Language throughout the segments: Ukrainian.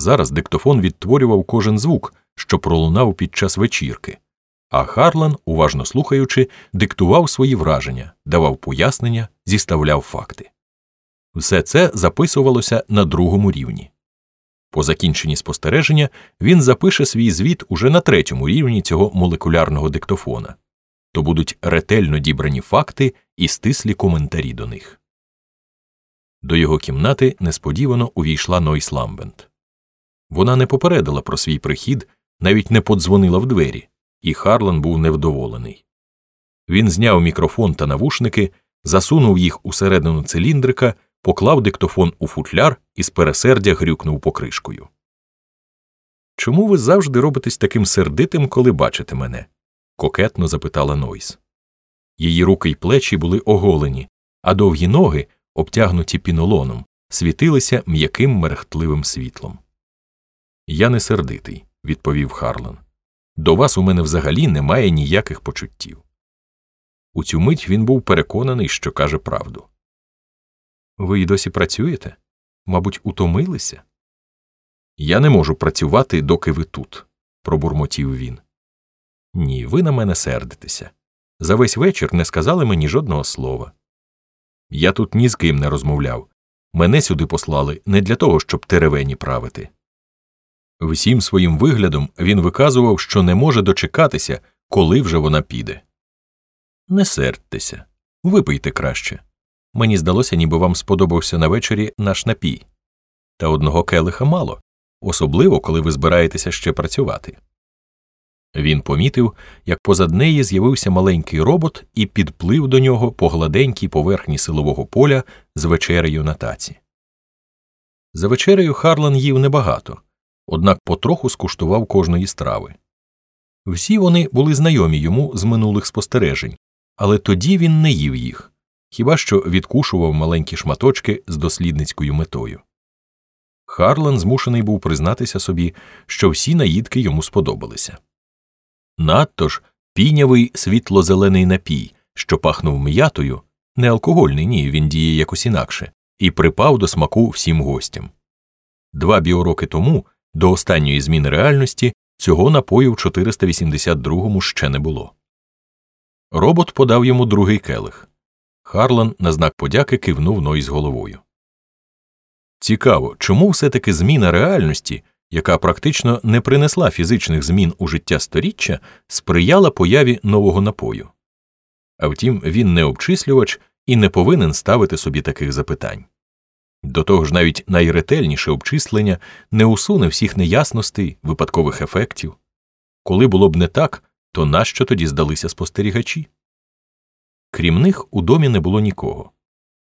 Зараз диктофон відтворював кожен звук, що пролунав під час вечірки, а Харлан, уважно слухаючи, диктував свої враження, давав пояснення, зіставляв факти. Все це записувалося на другому рівні. По закінченні спостереження він запише свій звіт уже на третьому рівні цього молекулярного диктофона, то будуть ретельно дібрані факти і стислі коментарі до них. До його кімнати несподівано увійшла Нойс Ламбент. Вона не попередила про свій прихід, навіть не подзвонила в двері, і Харлан був невдоволений. Він зняв мікрофон та навушники, засунув їх усередину циліндрика, поклав диктофон у футляр і з пересердя грюкнув покришкою. Чому ви завжди робитесь таким сердитим, коли бачите мене? кокетно запитала Нойс. Її руки й плечі були оголені, а довгі ноги, обтягнуті пінолоном, світилися м'яким мерехтливим світлом. Я не сердитий, відповів Харлан. До вас у мене взагалі немає ніяких почуттів. У цю мить він був переконаний, що каже правду. Ви й досі працюєте? Мабуть, утомилися? Я не можу працювати, доки ви тут, пробурмотів він. Ні, ви на мене сердитеся. За весь вечір не сказали мені жодного слова. Я тут ні з ким не розмовляв. Мене сюди послали не для того, щоб теревені правити. Всім своїм виглядом він виказував, що не може дочекатися, коли вже вона піде. Не сердьтеся, випийте краще. Мені здалося, ніби вам сподобався на вечорі наш напій. Та одного келиха мало, особливо коли ви збираєтеся ще працювати. Він помітив, як позад неї з'явився маленький робот і підплив до нього по гладенькій поверхні силового поля з вечерею на таці. За вечерею Харлан їв небагато, однак потроху скуштував кожної страви. Всі вони були знайомі йому з минулих спостережень, але тоді він не їв їх, хіба що відкушував маленькі шматочки з дослідницькою метою. Харлан змушений був признатися собі, що всі наїдки йому сподобалися. Надто ж пінявий світло-зелений напій, що пахнув м'ятою, не алкогольний, ні, він діє якось інакше, і припав до смаку всім гостям. Два біороки тому, до останньої зміни реальності, цього напою в 482-му ще не було. Робот подав йому другий келих. Харлан на знак подяки кивнув Ной з головою. Цікаво, чому все таки зміна реальності яка практично не принесла фізичних змін у життя сторіччя, сприяла появі нового напою. А втім, він не обчислювач і не повинен ставити собі таких запитань. До того ж, навіть найретельніше обчислення не усуне всіх неясностей, випадкових ефектів. Коли було б не так, то нащо тоді здалися спостерігачі? Крім них, у домі не було нікого,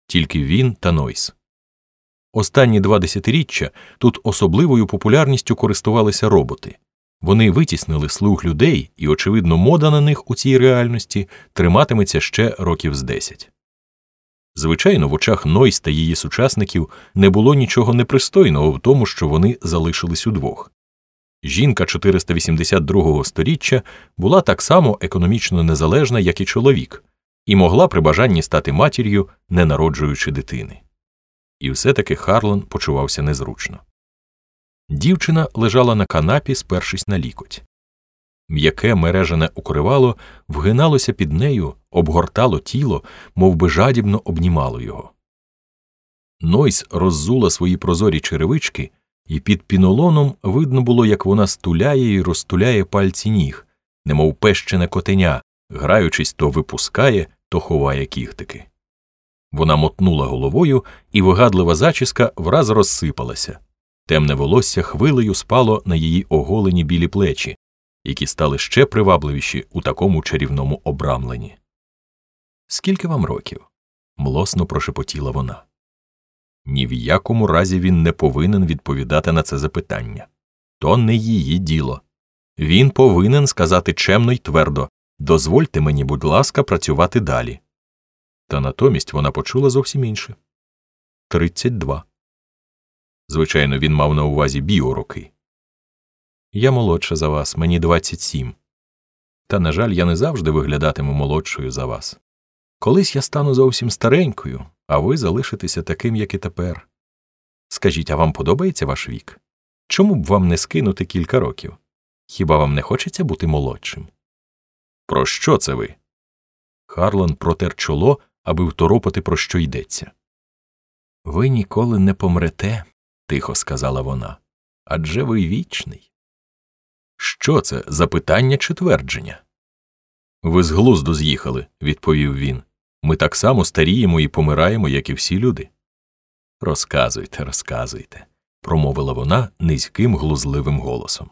тільки він та Нойс. Останні два десятиріччя тут особливою популярністю користувалися роботи. Вони витіснили слух людей, і, очевидно, мода на них у цій реальності триматиметься ще років з десять. Звичайно, в очах Нойс та її сучасників не було нічого непристойного в тому, що вони залишились удвох. Жінка 482-го сторіччя була так само економічно незалежна, як і чоловік, і могла при бажанні стати матір'ю, не народжуючи дитини і все таки Харлан почувався незручно. Дівчина лежала на канапі, спершись на лікоть. М'яке мережене укривало вгиналося під нею, обгортало тіло, мов би жадібно обнімало його. Нойс роззула свої прозорі черевички, і під пінолоном видно було, як вона стуляє і розтуляє пальці ніг, немов пещене котеня, граючись, то випускає, то ховає кіхтики. Вона мотнула головою, і вигадлива зачіска враз розсипалася. Темне волосся хвилею спало на її оголені білі плечі, які стали ще привабливіші у такому чарівному обрамленні. Скільки вам років? млосно прошепотіла вона. Ні в якому разі він не повинен відповідати на це запитання. То не її діло. Він повинен сказати чемно й твердо дозвольте мені, будь ласка, працювати далі. Та натомість вона почула зовсім інше тридцять два. Звичайно, він мав на увазі біороки. Я молодша за вас, мені двадцять сім. Та, на жаль, я не завжди виглядатиму молодшою за вас. Колись я стану зовсім старенькою, а ви залишитеся таким, як і тепер. Скажіть, а вам подобається ваш вік? Чому б вам не скинути кілька років? Хіба вам не хочеться бути молодшим? Про що це ви? Харлан протер чоло, аби второпати, про що йдеться. Ви ніколи не помрете, тихо сказала вона. Адже ви вічний. Що це за питання чи твердження? Ви з глузду з'їхали, відповів він. Ми так само старіємо і помираємо, як і всі люди. Розказуйте, розказуйте, промовила вона низьким глузливим голосом.